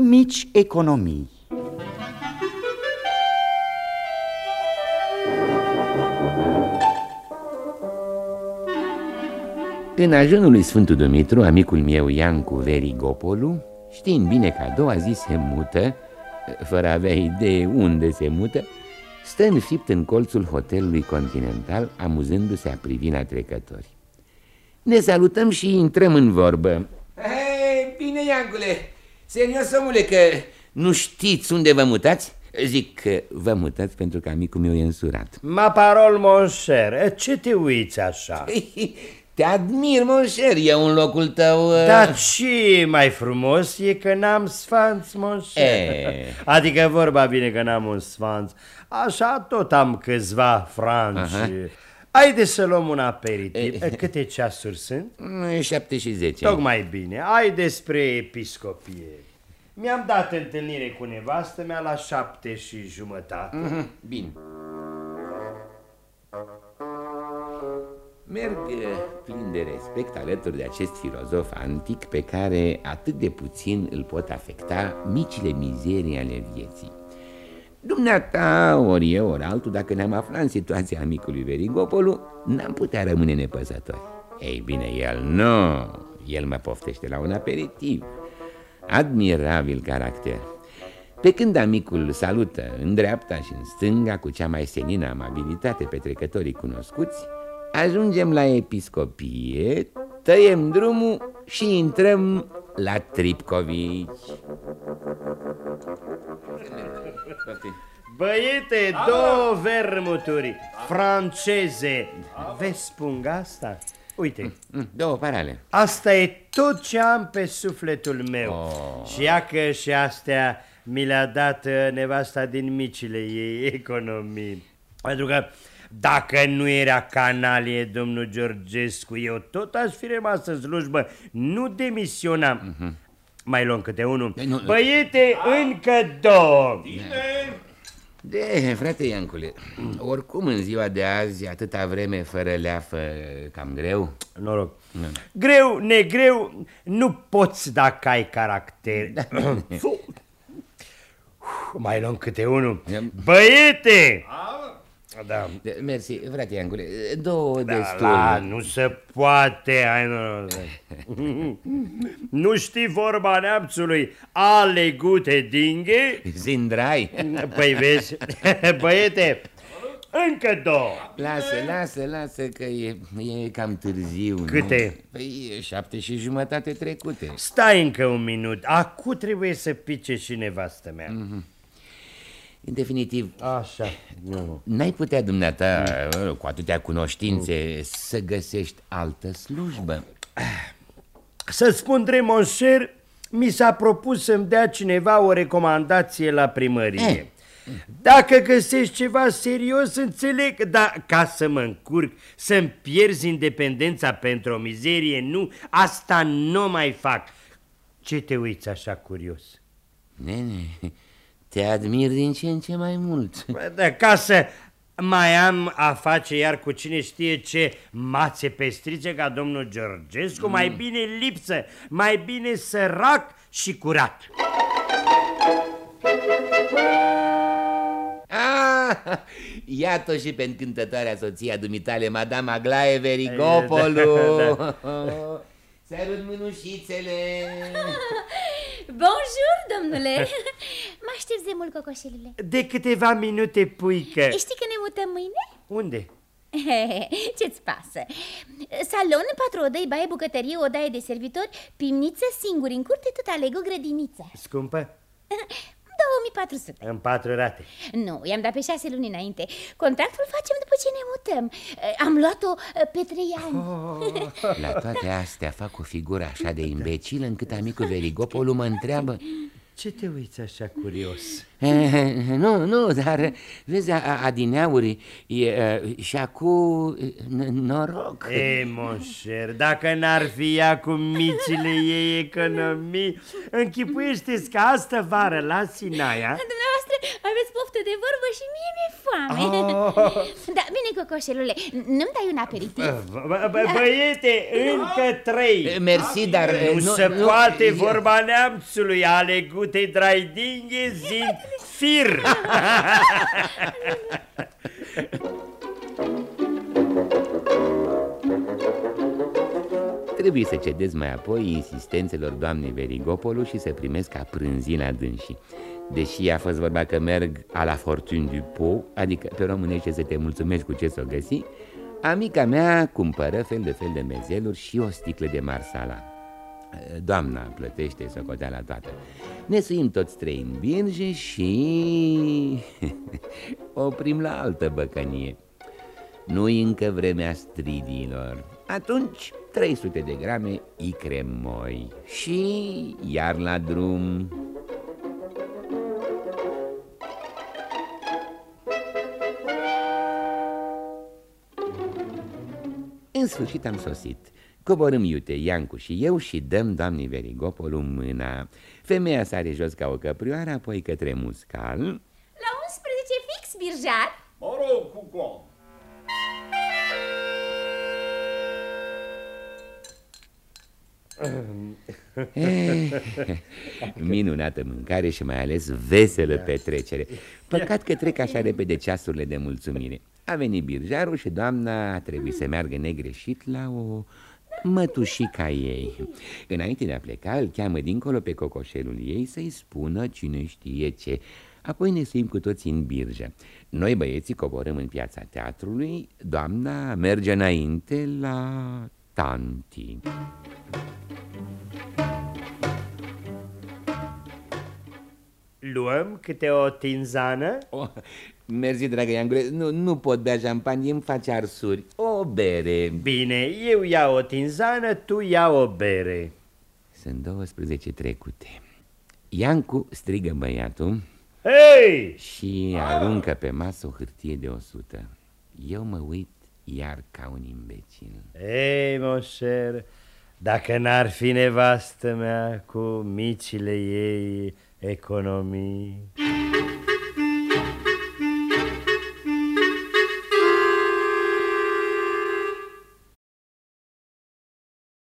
mici economii. În ajunul lui Sfântul Dumitru, amicul meu Iancu Verigopolu, știind bine că a doua zi se mută, fără a avea idee unde se mută, stă înfipt în colțul hotelului continental, amuzându-se a privi la trecători. Ne salutăm și intrăm în vorbă. Hei, bine, Iancule, serios, omule, că nu știți unde vă mutați? Zic că vă mutați pentru că amicul meu e însurat. Ma parol, mon cher, ce te uiți așa? Te admir, monșer, e un locul tău... Uh... Dar ce mai frumos e că n-am sfanț, monșer. E... Adică vorba bine că n-am un sfanț. Așa tot am câțiva franci. Haide să luăm un aperitiv. E... Câte ceasuri sunt? Șapte și zece. Tocmai bine. Hai despre episcopie. Mi-am dat întâlnire cu nevastă mea la șapte și jumătate. Mm -hmm. Bine. Merg plin de respect alături de acest filozof antic pe care atât de puțin îl pot afecta micile mizerii ale vieții. Dumneata, ori eu, ori altul, dacă ne-am aflat în situația amicului Verigopolu, n-am putea rămâne nepăsători. Ei bine, el nu, el mă poftește la un aperitiv. Admirabil caracter. Pe când amicul salută în dreapta și în stânga cu cea mai senină amabilitate pe trecătorii cunoscuți, Ajungem la episcopie, tăiem drumul și intrăm la Tripcovici. Băiete, două vermuturi franceze. Vezi spung asta? Uite. Mm, mm, două parale. Asta e tot ce am pe sufletul meu. Oh. Și ia că și astea mi le-a dat uh, nevasta din micile ei economii. Pentru că dacă nu era canalie, domnul Georgescu, eu tot aș fi rămas în slujbă, nu demisionam. Uh mhm. -huh. Mai luăm câte unul. De, nu, Băiete, a? încă două. Bine. De, frate Iancule, oricum în ziua de azi, atâta vreme fără leafă, cam greu. Noroc. Nu. Greu, negreu, nu poți dacă ai caracter. Da. Mai luăm câte unul. Băiete! A? Da. Mersi, frate Iangule, două da, destul. La, nu se poate, hai, nu, nu. nu știi vorba neamțului, ale gute dinghe? Zindrai. Păi vezi, băiete, încă două. Lasă, lasă, lasă că e, e cam târziu. Câte? Nu? Păi șapte și jumătate trecute. Stai încă un minut. Acu trebuie să pice și nevastă mea. Mm -hmm. În definitiv, Așa, nu. n-ai putea dumneata, mm. cu atâtea cunoștințe, mm. să găsești altă slujbă. Să spun drept, monșer, mi s-a propus să-mi dea cineva o recomandație la primărie. Eh. Dacă găsești ceva serios, înțeleg, dar ca să mă încurc, să-mi pierzi independența pentru o mizerie, nu, asta nu mai fac. Ce te uiți așa curios? Nene, te admir din ce în ce mai mult. De ca să mai am a face iar cu cine știe ce mațe pestrice ca domnul Georgescu, mm. mai bine lipsă, mai bine sărac și curat. Ah, iată și pe încântătoarea soția dumitale, Madame Aglaie Verigopolu. da. Sărut mânușițele! Bonjour, domnule! Mă aștept de mult, cocoșelule. De câteva minute, puică. Știi că ne mutăm mâine? Unde? Ce-ți pasă? Salon, patru odăi, baie, bucătărie, odaie de servitori, pimniță, singuri în curte, tot aleg o grădiniță. Scumpă? 2400 În patru rate Nu, i-am dat pe șase luni înainte Contractul facem după ce ne mutăm Am luat-o uh, pe trei ani oh. La toate astea fac o figură așa de imbecilă Încât amicul Verigopolu mă întreabă ce te uiți așa curios? Nu, nu, dar vezi, adineauri e, și acum noroc E, monșer, dacă n-ar fi ea cu micile ei economii Închipuiește-ți că astă vară la Sinaia Dumneavoastră aveți poftă de vorbă și mie mi-e foame. Oh. Da, bine, cocoșelule, nu-mi dai un aperitiv? Băiete, încă trei. Mersi, dar Nu, nu se nu, poate nu, vorba neamțului Ale gutei draidinghe zin fir. Trebuie să cedez mai apoi insistențelor doamnei Verigopolu și să primesc ca prânzi la dânsii Deși a fost vorba că merg a la fortune du pot, adică pe românește să te mulțumești cu ce s-o găsi, amica mea cumpără fel de fel de mezeluri și o sticlă de marsala. Doamna plătește socoteala toată. Ne suim toți trei în birge și oprim la altă băcănie. Nu-i încă vremea stridiilor. Atunci 300 de grame icre moi și iar la drum... În sfârșit am sosit. Coborâm iute, Iancu și eu și dăm doamnei Verigopolu mâna. Femeia sare jos ca o căprioară, apoi către muscal. La 11 fix, birjar? Mă rog, cucom. Minunată mâncare și mai ales veselă petrecere. Păcat că trec așa repede ceasurile de mulțumire. A venit birjarul și doamna a trebuit să meargă negreșit la o mătușica ei. Înainte de a pleca îl cheamă dincolo pe cocoșelul ei să-i spună cine știe ce. Apoi ne suim cu toții în birjă. Noi băieții coborâm în piața teatrului Doamna merge înainte la tanti Luăm câte o tinzană? Oh, mersi, dragă Iangule, nu, nu pot bea șampanie, îmi face arsuri. O bere. Bine, eu iau o tinzană, tu ia o bere. Sunt 12 trecute. Iancu strigă băiatul Hei! Și aruncă pe masă o hârtie de 100 Eu mă uit iar ca un imbecil. Ei, moșer, dacă n-ar fi nevastă mea cu micile ei economii